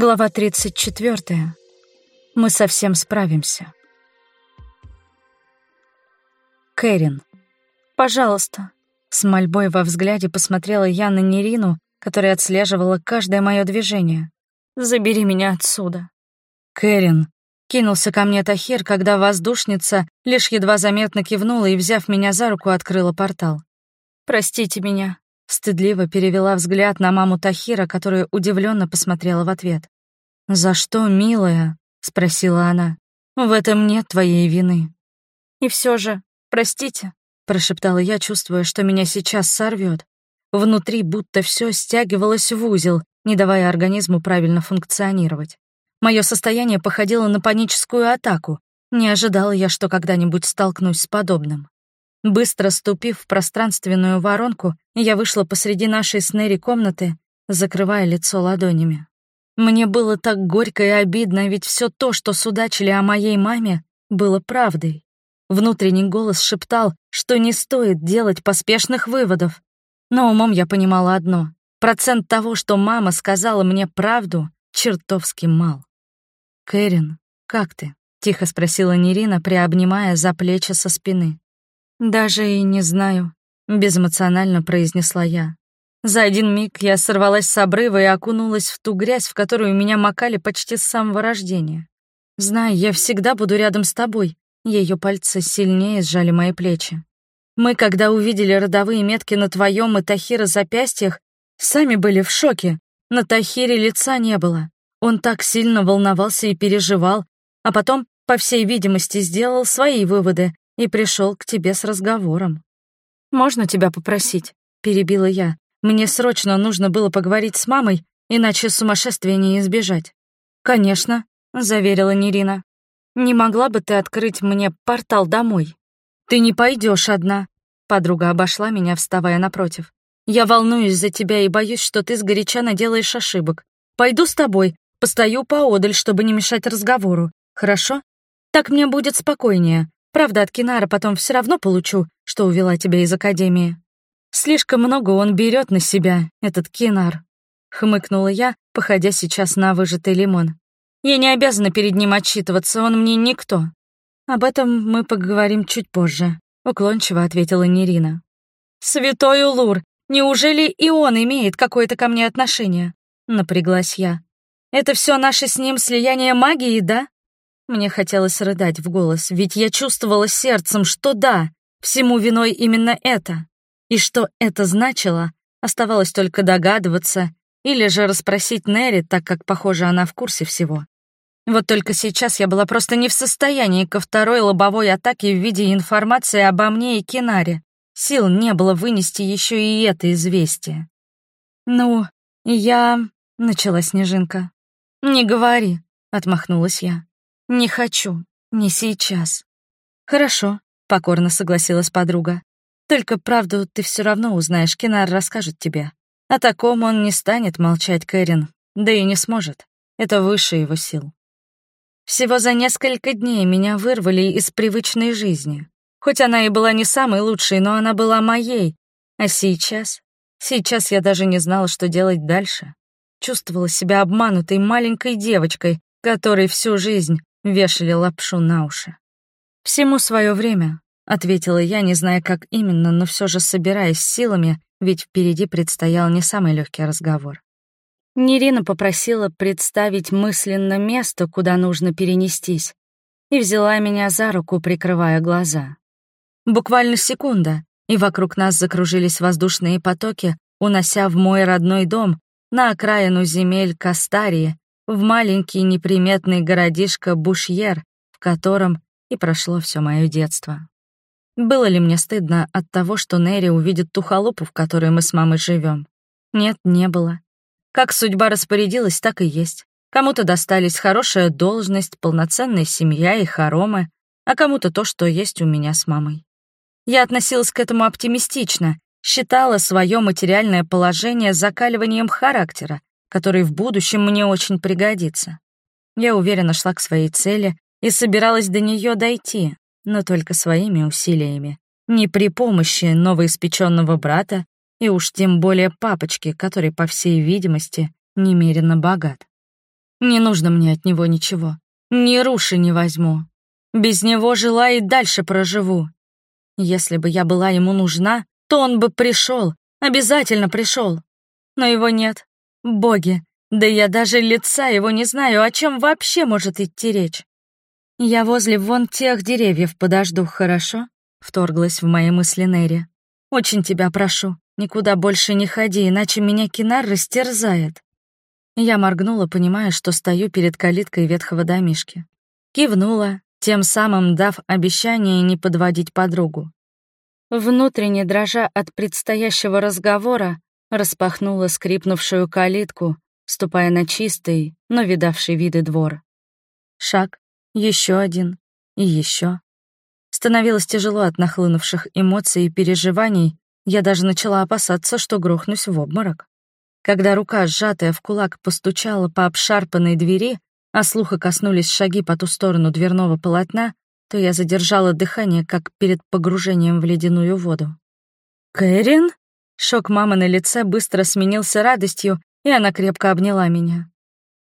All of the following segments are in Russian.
Глава 34. Мы совсем справимся. Кэрин. «Пожалуйста». С мольбой во взгляде посмотрела я на Нерину, которая отслеживала каждое мое движение. «Забери меня отсюда». «Кэрин», — кинулся ко мне Тахир, когда воздушница лишь едва заметно кивнула и, взяв меня за руку, открыла портал. «Простите меня», Стыдливо перевела взгляд на маму Тахира, которая удивленно посмотрела в ответ. «За что, милая?» — спросила она. «В этом нет твоей вины». «И все же, простите», — прошептала я, чувствуя, что меня сейчас сорвет. Внутри будто все стягивалось в узел, не давая организму правильно функционировать. Мое состояние походило на паническую атаку. Не ожидала я, что когда-нибудь столкнусь с подобным. Быстро ступив в пространственную воронку, я вышла посреди нашей с Нерри комнаты, закрывая лицо ладонями. Мне было так горько и обидно, ведь все то, что судачили о моей маме, было правдой. Внутренний голос шептал, что не стоит делать поспешных выводов. Но умом я понимала одно — процент того, что мама сказала мне правду, чертовски мал. «Кэрин, как ты?» — тихо спросила Нерина, приобнимая за плечи со спины. «Даже и не знаю», — безэмоционально произнесла я. За один миг я сорвалась с обрыва и окунулась в ту грязь, в которую меня макали почти с самого рождения. Знай, я всегда буду рядом с тобой. Ее пальцы сильнее сжали мои плечи. Мы, когда увидели родовые метки на твоем и Тахира запястьях, сами были в шоке. На Тахире лица не было. Он так сильно волновался и переживал, а потом, по всей видимости, сделал свои выводы и пришел к тебе с разговором. «Можно тебя попросить?» — перебила я. «Мне срочно нужно было поговорить с мамой, иначе сумасшествия не избежать». «Конечно», — заверила Нерина. «Не могла бы ты открыть мне портал домой?» «Ты не пойдешь одна», — подруга обошла меня, вставая напротив. «Я волнуюсь за тебя и боюсь, что ты сгоряча наделаешь ошибок. Пойду с тобой, постою поодаль, чтобы не мешать разговору. Хорошо? Так мне будет спокойнее. Правда, от Кинара потом все равно получу, что увела тебя из Академии. Слишком много он берет на себя, этот Кинар. Хмыкнула я, походя сейчас на выжатый лимон. Я не обязана перед ним отчитываться, он мне никто. Об этом мы поговорим чуть позже, уклончиво ответила Нерина. Святой Улур, неужели и он имеет какое-то ко мне отношение? Напряглась я. Это все наше с ним слияние магии, да? Мне хотелось рыдать в голос, ведь я чувствовала сердцем, что да, всему виной именно это. И что это значило, оставалось только догадываться или же расспросить Нерри, так как, похоже, она в курсе всего. Вот только сейчас я была просто не в состоянии ко второй лобовой атаке в виде информации обо мне и Кинаре. Сил не было вынести еще и это известие. «Ну, я...» — начала Снежинка. «Не говори», — отмахнулась я. «Не хочу. Не сейчас». «Хорошо», — покорно согласилась подруга. «Только правду ты все равно узнаешь, Кинар расскажет тебе. О таком он не станет молчать, Кэрин, да и не сможет. Это выше его сил». Всего за несколько дней меня вырвали из привычной жизни. Хоть она и была не самой лучшей, но она была моей. А сейчас? Сейчас я даже не знала, что делать дальше. Чувствовала себя обманутой маленькой девочкой, которой всю жизнь вешали лапшу на уши. «Всему свое время», — ответила я, не зная, как именно, но все же собираясь силами, ведь впереди предстоял не самый легкий разговор. Нерина попросила представить мысленно место, куда нужно перенестись, и взяла меня за руку, прикрывая глаза. Буквально секунда, и вокруг нас закружились воздушные потоки, унося в мой родной дом, на окраину земель Кастарии, в маленький неприметный городишко Бушьер, в котором и прошло все мое детство. Было ли мне стыдно от того, что Нерри увидит ту халупу, в которой мы с мамой живем? Нет, не было. Как судьба распорядилась, так и есть. Кому-то достались хорошая должность, полноценная семья и хоромы, а кому-то то, что есть у меня с мамой. Я относилась к этому оптимистично, считала свое материальное положение закаливанием характера, который в будущем мне очень пригодится. Я уверенно шла к своей цели и собиралась до нее дойти, но только своими усилиями, не при помощи новоиспеченного брата и уж тем более папочки, который, по всей видимости, немерено богат. Не нужно мне от него ничего. Ни руши не возьму. Без него жила и дальше проживу. Если бы я была ему нужна, то он бы пришел, обязательно пришел. Но его нет. Боги, да я даже лица его не знаю, о чем вообще может идти речь. Я возле вон тех деревьев подожду, хорошо? Вторглась в мои мысли Нерри. Очень тебя прошу, никуда больше не ходи, иначе меня Кинар растерзает. Я моргнула, понимая, что стою перед калиткой ветхого домишки. Кивнула, тем самым дав обещание не подводить подругу. Внутренне дрожа от предстоящего разговора, распахнула скрипнувшую калитку, ступая на чистый, но видавший виды двор. Шаг, еще один и еще. Становилось тяжело от нахлынувших эмоций и переживаний, я даже начала опасаться, что грохнусь в обморок. Когда рука, сжатая в кулак, постучала по обшарпанной двери, а слуха коснулись шаги по ту сторону дверного полотна, то я задержала дыхание, как перед погружением в ледяную воду. «Кэрин?» Шок мамы на лице быстро сменился радостью, и она крепко обняла меня.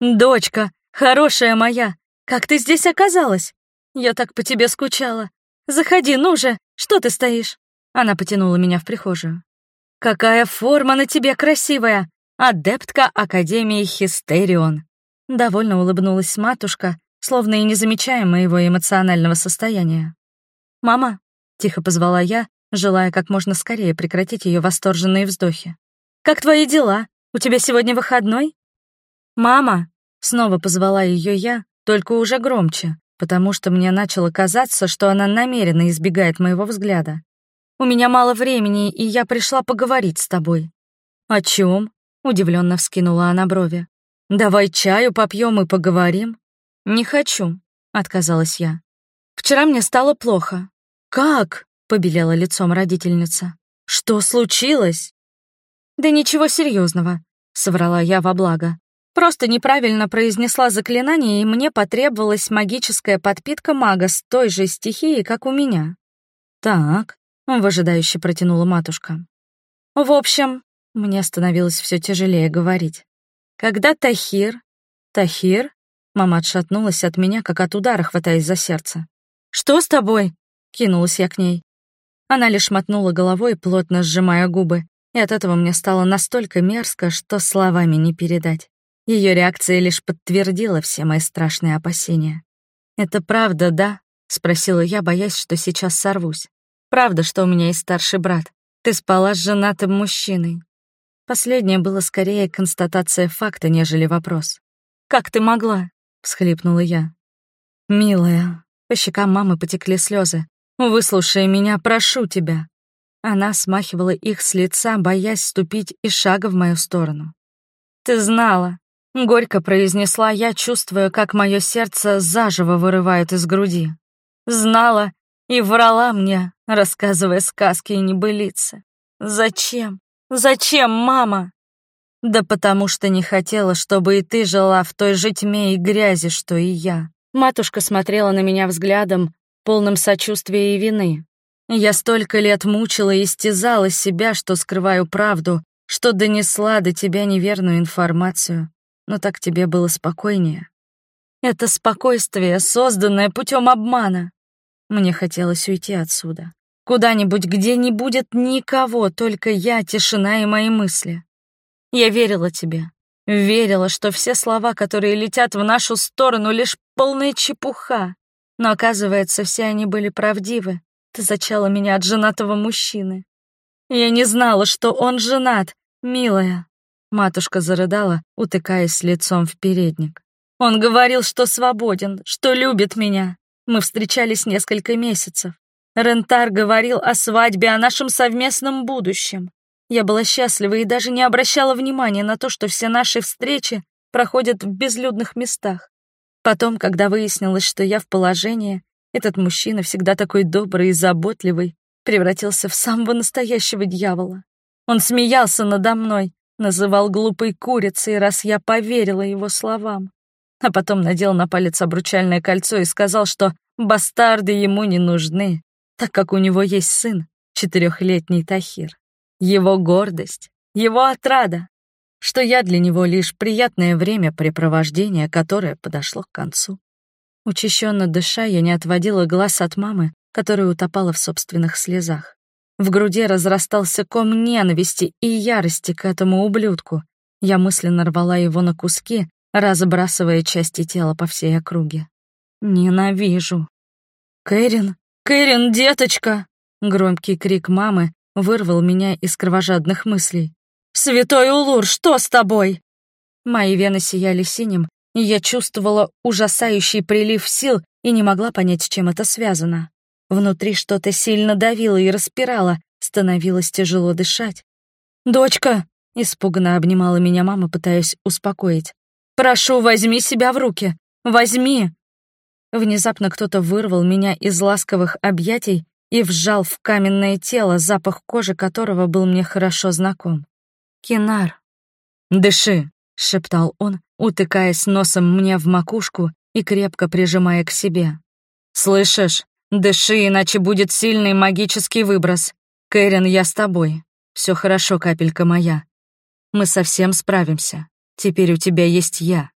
«Дочка, хорошая моя, как ты здесь оказалась? Я так по тебе скучала. Заходи, ну же, что ты стоишь?» Она потянула меня в прихожую. «Какая форма на тебе красивая! Адептка Академии Хистерион!» Довольно улыбнулась матушка, словно и не замечая моего эмоционального состояния. «Мама», — тихо позвала я, желая как можно скорее прекратить ее восторженные вздохи. «Как твои дела? У тебя сегодня выходной?» «Мама», — снова позвала ее я, только уже громче, потому что мне начало казаться, что она намеренно избегает моего взгляда. «У меня мало времени, и я пришла поговорить с тобой». «О чем? удивленно вскинула она брови. «Давай чаю попьем и поговорим». «Не хочу», — отказалась я. «Вчера мне стало плохо». «Как?» — побелела лицом родительница. «Что случилось?» «Да ничего серьезного, соврала я во благо. Просто неправильно произнесла заклинание, и мне потребовалась магическая подпитка мага с той же стихией, как у меня. «Так», — выжидающе протянула матушка. «В общем, мне становилось все тяжелее говорить. Когда Тахир... Тахир? Мама отшатнулась от меня, как от удара, хватаясь за сердце. «Что с тобой?» — кинулась я к ней. Она лишь мотнула головой, плотно сжимая губы, и от этого мне стало настолько мерзко, что словами не передать. Ее реакция лишь подтвердила все мои страшные опасения. «Это правда, да?» — спросила я, боясь, что сейчас сорвусь. «Правда, что у меня есть старший брат? Ты спала с женатым мужчиной. Последнее было скорее констатация факта, нежели вопрос. «Как ты могла?» — всхлипнула я. «Милая», — по щекам мамы потекли слезы. «Выслушай меня, прошу тебя». Она смахивала их с лица, боясь ступить и шага в мою сторону. «Ты знала», — горько произнесла я, чувствуя, как мое сердце заживо вырывает из груди. «Знала и врала мне, рассказывая сказки и небылицы. Зачем? «Зачем, мама?» «Да потому что не хотела, чтобы и ты жила в той же тьме и грязи, что и я». Матушка смотрела на меня взглядом, полным сочувствия и вины. Я столько лет мучила и истязала себя, что скрываю правду, что донесла до тебя неверную информацию. Но так тебе было спокойнее. Это спокойствие, созданное путем обмана. Мне хотелось уйти отсюда. Куда-нибудь, где не будет никого, только я, тишина и мои мысли. Я верила тебе. Верила, что все слова, которые летят в нашу сторону, лишь полная чепуха. Но оказывается, все они были правдивы. Ты зачала меня от женатого мужчины. Я не знала, что он женат, милая. Матушка зарыдала, утыкаясь лицом в передник. Он говорил, что свободен, что любит меня. Мы встречались несколько месяцев. Рентар говорил о свадьбе, о нашем совместном будущем. Я была счастлива и даже не обращала внимания на то, что все наши встречи проходят в безлюдных местах. Потом, когда выяснилось, что я в положении, этот мужчина, всегда такой добрый и заботливый, превратился в самого настоящего дьявола. Он смеялся надо мной, называл глупой курицей, раз я поверила его словам. А потом надел на палец обручальное кольцо и сказал, что бастарды ему не нужны, так как у него есть сын, четырехлетний Тахир. Его гордость, его отрада. Что я для него лишь приятное времяпрепровождение, которое подошло к концу. Учащенно дыша, я не отводила глаз от мамы, которая утопала в собственных слезах. В груди разрастался ком ненависти и ярости к этому ублюдку. Я мысленно рвала его на куски, разбрасывая части тела по всей округе. Ненавижу. «Кэрин! Кэрин, деточка!» Громкий крик мамы вырвал меня из кровожадных мыслей. «Святой Улур, что с тобой?» Мои вены сияли синим, и я чувствовала ужасающий прилив сил и не могла понять, с чем это связано. Внутри что-то сильно давило и распирало, становилось тяжело дышать. «Дочка!» — испуганно обнимала меня мама, пытаясь успокоить. «Прошу, возьми себя в руки! Возьми!» Внезапно кто-то вырвал меня из ласковых объятий и вжал в каменное тело, запах кожи которого был мне хорошо знаком. «Кинар!» «Дыши!» — шептал он, утыкаясь носом мне в макушку и крепко прижимая к себе. «Слышишь? Дыши, иначе будет сильный магический выброс. Кэрин, я с тобой. Все хорошо, капелька моя. Мы совсем справимся. Теперь у тебя есть я.